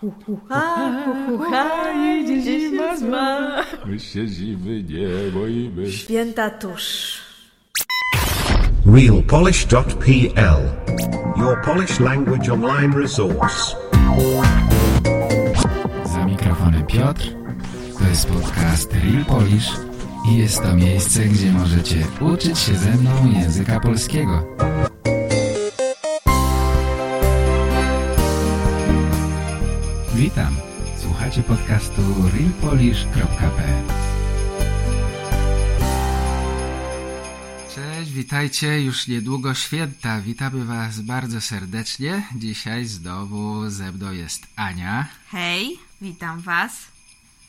Hucha, hucha, idzie zima zła. My się zimy nie boimy. Święta tuż. realpolish.pl Your Polish language online resource. Za mikrofonem Piotr. To jest podcast Real Polish i jest to miejsce, gdzie możecie uczyć się ze mną języka polskiego. Witam. Słuchacie podcastu realpolish.pl Cześć, witajcie. Już niedługo święta. Witamy Was bardzo serdecznie. Dzisiaj znowu ze mną jest Ania. Hej, witam was.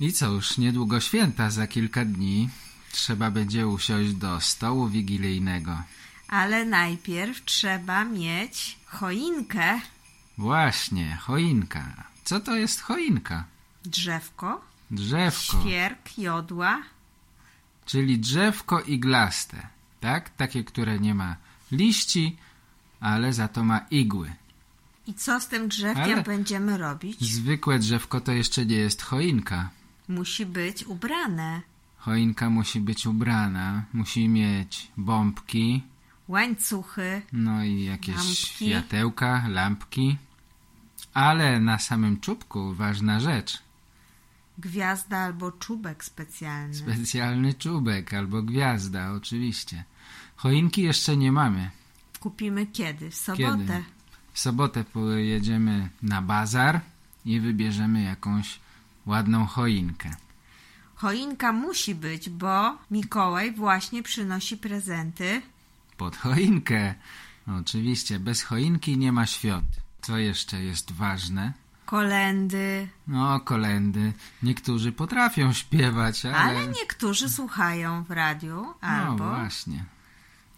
I co, już niedługo święta, za kilka dni trzeba będzie usiąść do stołu wigilijnego. Ale najpierw trzeba mieć choinkę, Właśnie, choinka. Co to jest choinka? drzewko, Drzewko, świerk, jodła. czyli drzewko iglaste, tak? Takie, które nie ma liści, ale za to ma igły. I co z tym drzewkiem Ale- będziemy robić? Zwykłe drzewko to jeszcze nie jest choinka. Musi być ubrane. Choinka musi być ubrana, musi mieć bombki, Łańcuchy, No i jakieś Lampki. światełka, lampki. Ale na samym czubku ważna rzecz. gwiazda albo czubek specjalny. Specjalny czubek albo gwiazda, oczywiście. Choinki jeszcze nie mamy. Kupimy kiedy? W sobotę. Kiedy? W sobotę pojedziemy na bazar i wybierzemy jakąś ładną choinkę. Choinka musi być, bo Mikołaj właśnie przynosi prezenty. Pod choinkę. Oczywiście, bez choinki nie ma świąt. Co jeszcze jest ważne? Kolendy, No, kolendy. Niektórzy potrafią śpiewać, ale... ale niektórzy słuchają w radiu No albo właśnie.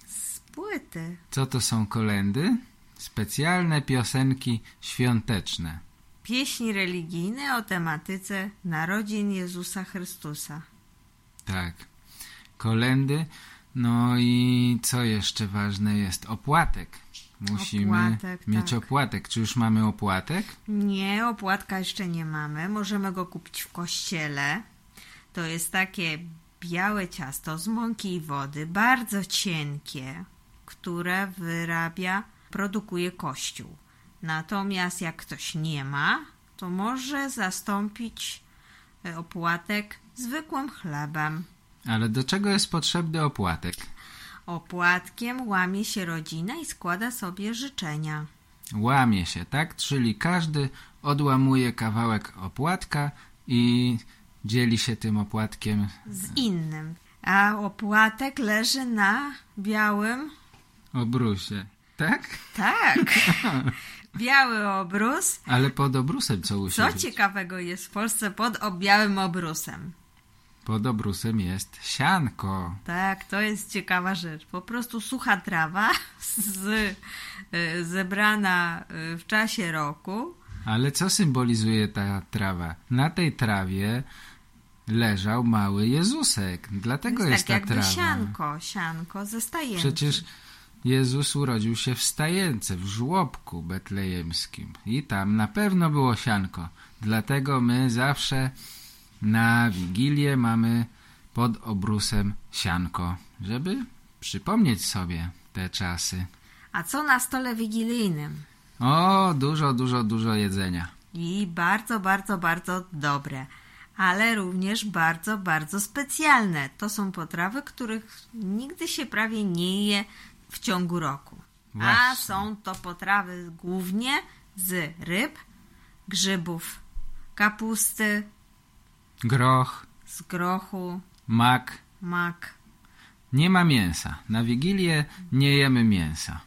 z płyty. Co to są kolendy? Specjalne piosenki świąteczne. Pieśni religijne o tematyce narodzin Jezusa Chrystusa. Tak. Kolendy. No i co jeszcze ważne jest? Opłatek. Musimy Opłatek, mieć tak. opłatek. Czy już mamy opłatek? Nie, opłatka jeszcze nie mamy. Możemy go kupić w kościele. To jest takie białe ciasto z mąki i wody, bardzo cienkie, które wyrabia, produkuje kościół. Natomiast jak ktoś nie ma, to może zastąpić e, opłatek zwykłym chlebem. Ale do czego jest potrzebny opłatek? Opłatkiem łamie się rodzina i składa sobie życzenia. Łamie się, tak? Czyli każdy odłamuje kawałek opłatka i dzieli się tym opłatkiem. z innym. A opłatek leży na białym. Obrusie. Tak? Tak. Biały obrus. Ale pod obrusem co musi Co ciekawego jest w Polsce pod białym obrusem? Pod obrusem jest sianko. Tak, to jest ciekawa rzecz. Po prostu sucha trawa z, y, zebrana y, w czasie roku. Ale co symbolizuje ta trawa? Na tej trawie leżał mały Jezusek. Dlatego jest jest, tak ta jakby trawa. sianko, sianko ze stajenki. Przecież Jezus urodził się w stajence, w żłobku betlejemskim. I tam na pewno było sianko. Dlatego my zawsze na Wigilię mamy pod obrusem sianko, żeby przypomnieć sobie te czasy. A co na stole wigilijnym? O, dużo, dużo, dużo jedzenia. I bardzo, bardzo, bardzo dobre. Ale również bardzo, bardzo specjalne. To są potrawy, których nigdy się prawie nie je w ciągu roku. A Właśnie. są to potrawy głównie z ryb, grzybów, kapusty, Groch, z grochu, mak. mak. Nie ma mięsa. Na Wigilię nie jemy mięsa.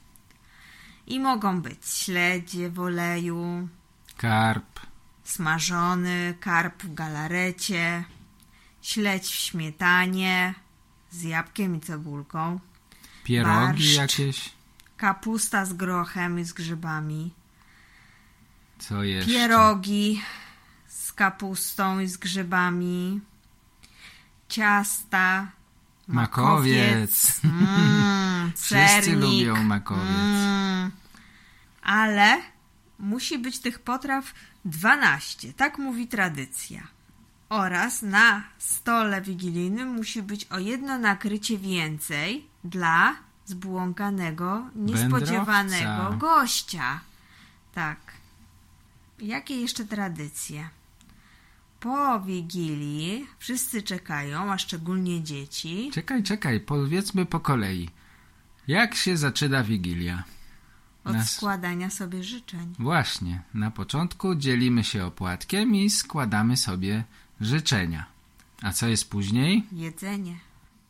I mogą być śledzie w oleju, Karp, smażony karp w galarecie, śledź w śmietanie z jabłkiem i cebulką, pierogi Barszcz. jakieś. kapusta z grochem i z grzybami, Co jeszcze? pierogi kapustą i z grzybami, ciasta, Makowiec. mm, Wszyscy lubią makowiec. Mm, ale musi być tych potraw 12, tak mówi tradycja. Oraz na stole wigilijnym musi być o jedno nakrycie więcej dla zbłąkanego, niespodziewanego Wędrowca. gościa. Tak. Jakie jeszcze tradycje? Po Wigilii wszyscy czekają, a szczególnie dzieci, Czekaj, czekaj, powiedzmy po kolei. Jak się zaczyna Wigilia? od Nas- składania sobie życzeń. Właśnie, na początku dzielimy się opłatkiem i składamy sobie życzenia. A co jest później? Jedzenie.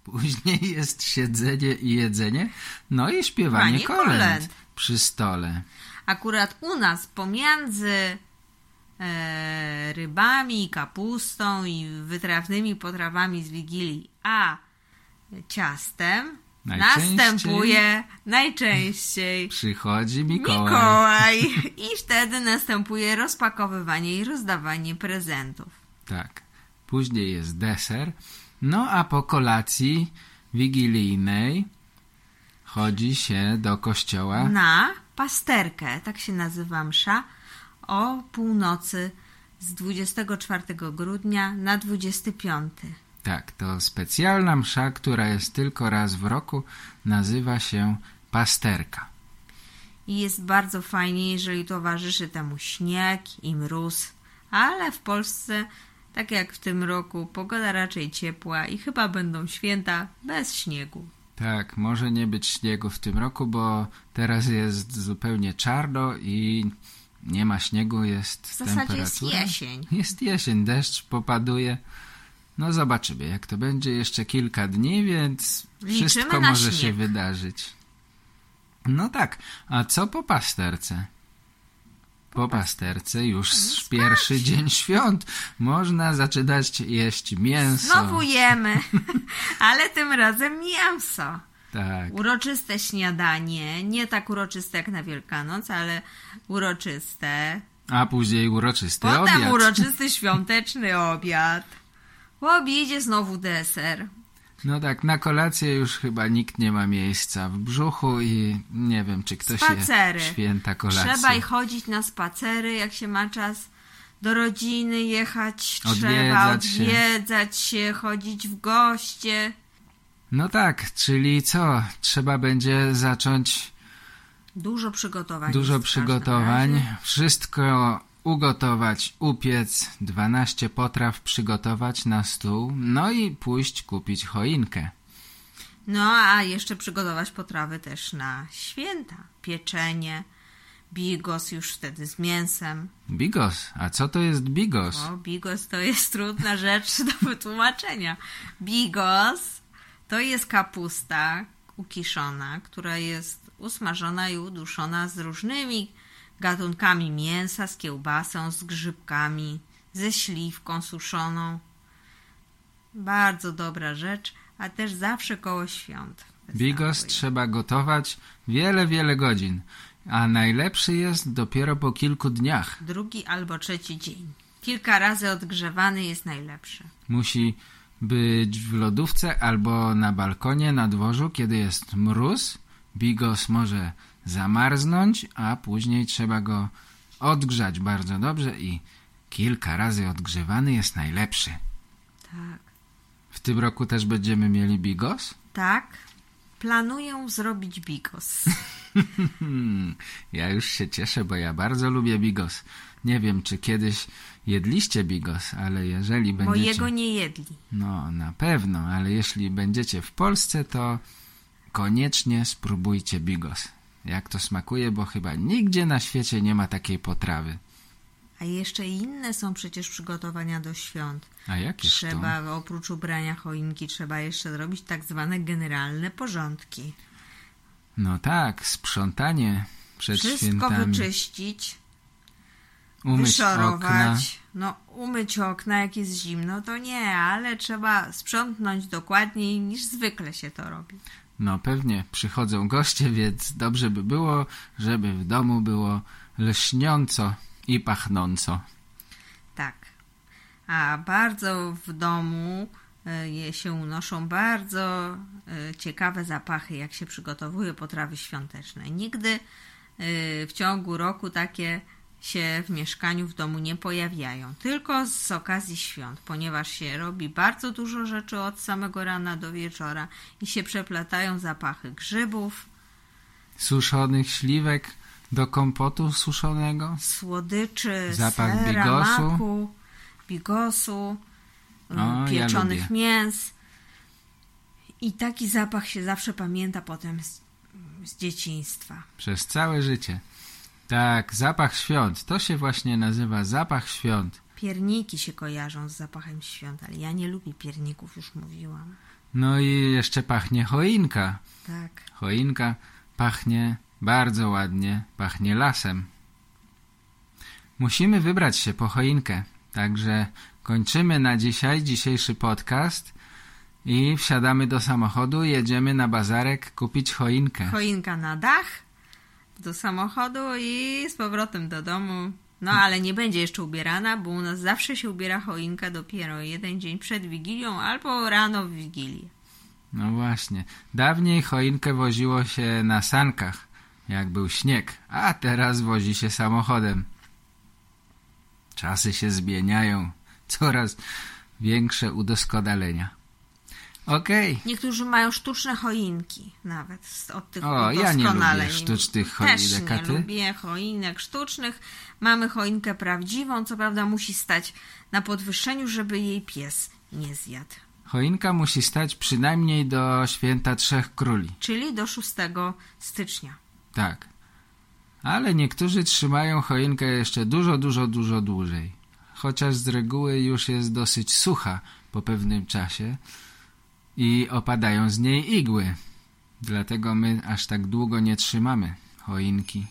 Później jest siedzenie i jedzenie, no i śpiewanie kolęd kolęd. przy stole. Akurat u nas pomiędzy rybami, i kapustą i wytrawnymi potrawami z Wigilii, a ciastem Najczęściej- następuje najczęściej Przychodzi Mikołaj. Mikołaj i wtedy następuje rozpakowywanie i rozdawanie prezentów. Tak. Później jest deser. No a po kolacji wigilijnej chodzi się do kościoła. Na pasterkę, tak się nazywa msza, o północy z 24 grudnia na 25. Tak, to specjalna msza, która jest tylko raz w roku, nazywa się pasterka. I jest bardzo fajnie, jeżeli towarzyszy temu śnieg i mróz, ale w Polsce, tak jak w tym roku, pogoda raczej ciepła i chyba będą święta bez śniegu. Tak, może nie być śniegu w tym roku, bo teraz jest zupełnie czarno i nie ma śniegu, jest W zasadzie jest temperatura. jesień. Jest jesień, deszcz popaduje. No zobaczymy, jak to będzie jeszcze kilka dni, więc Liczymy wszystko może się śnieg. wydarzyć. No tak, a co po pasterce? Po pasterce już pierwszy dzień świąt. Można zaczynać jeść mięso. Znowu jemy, ale tym razem mięso. Tak. Uroczyste śniadanie, nie tak uroczyste jak na Wielkanoc, ale uroczyste. A później uroczysty Potem obiad. uroczysty świąteczny obiad. Po obiedzie znowu deser. No tak, na kolację już chyba nikt nie ma miejsca w brzuchu i nie wiem, czy ktoś Spacery. je święta kolację. Trzeba i chodzić na spacery, jak się ma czas do rodziny jechać. trzeba Odwiedzać się. odwiedzać się, chodzić w goście. No tak, czyli co? Trzeba będzie zacząć Dużo przygotowań. dużo przygotowań, wszystko ugotować, upiec, 12 potraw przygotować na stół, no i pójść kupić choinkę. No, a jeszcze przygotować potrawy też na święta. Pieczenie, bigos już wtedy z mięsem. Bigos, a co to jest bigos? O, bigos to jest trudna rzecz do wytłumaczenia. Bigos to jest kapusta ukiszona, która jest usmażona i uduszona z różnymi gatunkami mięsa, z kiełbasą, z grzybkami, ze śliwką suszoną. Bardzo dobra rzecz, a też zawsze koło świąt. Bigos trzeba gotować wiele, wiele godzin, a najlepszy jest dopiero po kilku dniach. Drugi albo trzeci dzień. Kilka razy odgrzewany jest najlepszy. Musi być w lodówce albo na balkonie na dworzu, kiedy jest mróz. Bigos może zamarznąć, a później trzeba go odgrzać bardzo dobrze i kilka razy odgrzewany jest najlepszy. Tak. W tym roku też będziemy mieli bigos? Tak. Planuję zrobić bigos. Ja już się cieszę, bo ja bardzo lubię bigos. Nie wiem, czy kiedyś jedliście bigos, ale jeżeli będziecie... Mojego nie jedli. No, na pewno, ale jeśli będziecie w Polsce, to koniecznie spróbujcie bigos. Jak to smakuje, bo chyba nigdzie na świecie nie ma takiej potrawy. A jeszcze inne są przecież przygotowania do świąt. A jakież Trzeba oprócz ubrania choinki trzeba jeszcze zrobić tak zwane generalne porządki. to? No tak, sprzątanie przed Wszystko świętami. wyczyścić, Umyć okna. wyszorować. No, umyć okna, jak jest zimno, to nie, ale trzeba sprzątnąć dokładniej niż zwykle się to robi. No pewnie, przychodzą goście, więc dobrze by było, żeby w domu było lśniąco i pachnąco. Tak. A bardzo w domu e, się unoszą bardzo e, ciekawe zapachy, jak się przygotowuje potrawy świąteczne. Nigdy e, w ciągu roku takie się w mieszkaniu, w domu nie pojawiają, tylko z okazji świąt, ponieważ się robi bardzo dużo rzeczy od samego rana do wieczora i się przeplatają zapachy grzybów, Suszonych śliwek do kompotu suszonego. słodyczy, Zapach sera, bigosu. maku, bigosu, O, ja pieczonych lubię. mięs. I taki zapach się zawsze pamięta potem z, z dzieciństwa. Przez całe życie. Tak, zapach świąt. To się właśnie nazywa zapach świąt. Pierniki się kojarzą z zapachem świąt, ale ja nie lubię pierników, już mówiłam. No i jeszcze pachnie choinka. Tak. Choinka pachnie bardzo ładnie, pachnie lasem. Musimy wybrać się po choinkę, także kończymy na dzisiaj dzisiejszy podcast i wsiadamy do samochodu, jedziemy na bazarek kupić choinkę. Choinka na dach, do samochodu i z powrotem do domu. No ale nie będzie jeszcze ubierana, bo u nas zawsze się ubiera choinka dopiero jeden dzień przed Wigilią albo rano w Wigilię. No właśnie. Dawniej choinkę woziło się na sankach, jak był śnieg, a teraz wozi się samochodem. Czasy się zmieniają. Coraz większe udoskonalenia. Okej. Niektórzy mają sztuczne choinki nawet od tych O, ja nie lubię sztucznych Też choinek, a nie lubię choinek sztucznych. Mamy choinkę prawdziwą, co prawda musi stać na podwyższeniu, żeby jej pies nie zjadł. Choinka musi stać przynajmniej do święta Trzech Króli. Czyli do 6 stycznia. Tak. Ale niektórzy trzymają choinkę jeszcze dużo, dużo, dużo dłużej. Chociaż z reguły już jest dosyć sucha po pewnym czasie i opadają z niej igły. Dlatego my aż tak długo nie trzymamy choinki.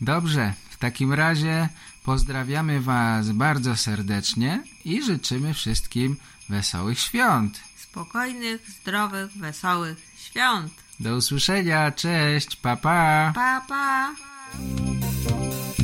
Dobrze, w takim razie pozdrawiamy Was bardzo serdecznie i życzymy wszystkim wesołych świąt. Spokojnych, zdrowych, wesołych świąt. Do usłyszenia, cześć, pa pa! Pa, pa!